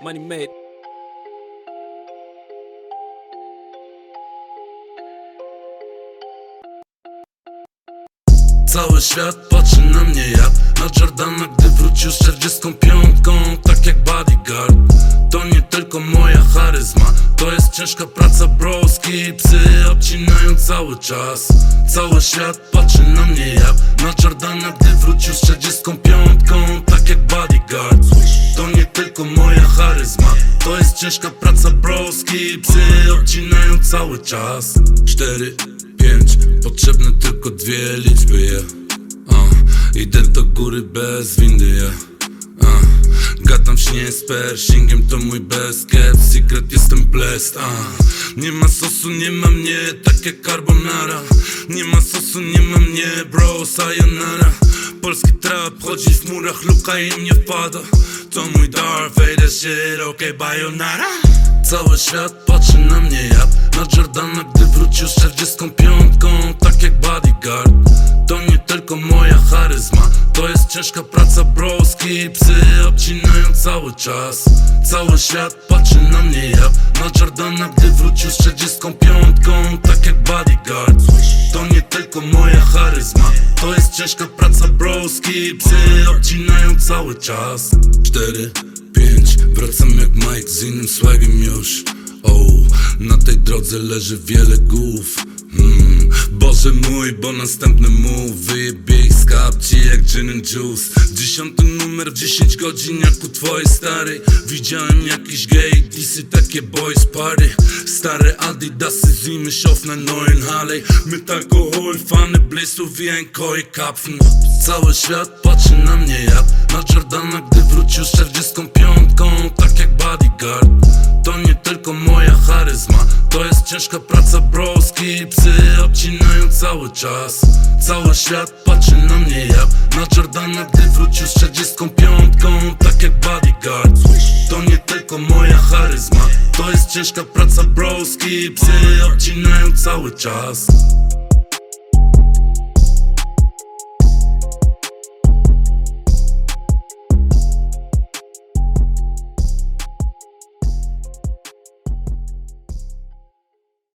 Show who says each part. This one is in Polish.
Speaker 1: Money made.
Speaker 2: Cały świat patrzy na mnie jak na Jordana Gdy wrócił z 45 Tak jak bodyguard To nie tylko moja charyzma To jest ciężka praca broski Psy obcinają cały czas Cały świat patrzy na mnie jak na Jordana Gdy wrócił z 45 Tak jak bodyguard To nie tylko moja charyzma To jest ciężka praca broski Psy obcinają cały czas Cztery, pięć Potrzebne tylko dwie liczby, yeah. uh. Idę do góry bez windy, yeah. Gadam w śnie z Pershingiem, to mój best kept secret, jestem blessed uh. Nie ma sosu, nie ma mnie, tak jak carbonara. Nie ma sosu, nie ma mnie, bro, sayonara. Polski trap chodzi w murach, luka im nie wpada. To mój Darth Vader shit, okej, bayonara. Cały świat patrzy na mnie jak na Jordana Gdy wrócił z 45 charyzma. To jest ciężka praca broski Psy obcinają cały czas. Cały świat patrzy na mnie jak na Jordana Gdy wrócił z 45 Tak jak bodyguard. To nie tylko moja charyzma. To jest ciężka praca broski Psy obcinają cały czas. Cztery, pięć Wracam jak Mike z innym swagiem już. Oh, na tej drodze leży wiele głów hmm. Boże mój, bo następny move Wyjebie ich z kapci jak gin and juice. Dziesiąty numer w 10 godzin jak u twojej starej. Widziałem jakiś gay, disy takie boys party. Stare adidasy z nimi auf na neuen Harley Mit Alkohol, Fany, Blissów i Enko i Kapfen Cały świat patrzy na mnie jak na Jordana Gdy wrócił z 45 tak jak bodyguard. To nie tylko moja charyzma To jest ciężka praca broski Psy obcinają cały czas. Cały świat patrzy na mnie jak na Jordana Gdy wrócił z 45 tak jak bodyguard. To nie tylko moja charyzma To jest ciężka praca broski Psy obcinają cały czas